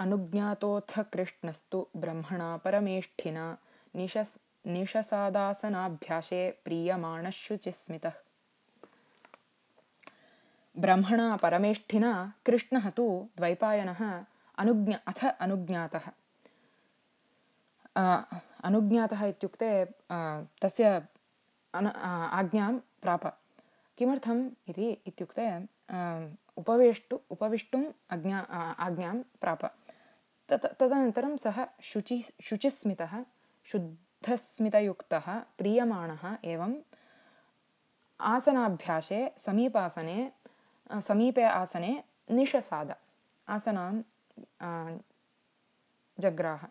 अनुज्ञातोऽथ कृष्णस्तु ब्रह्मणा परमेष्ठिना। निशस् निशसादासनाभ्यासे प्रीयमाणः शुचिस्मितः ब्रह्मणा परमेष्ठिना कृष्णः तु द्वैपायनः अनुज्ञ अथ अनुज्ञातः। अनुज्ञातः इत्युक्ते तस्य अन आज्ञां प्राप। किमर्थम् इति इत्युक्ते उपवेष्टु उपविष्टुम् आज्ञा आज्ञां प्राप तत् तदनन्तरं सः शुचि शुचिस्मितः शुद्धस्मितयुक्तः प्रीयमाणः एवम् आसनाभ्यासे समीपासने समीपे आसने निशसाद। आसनां जग्राह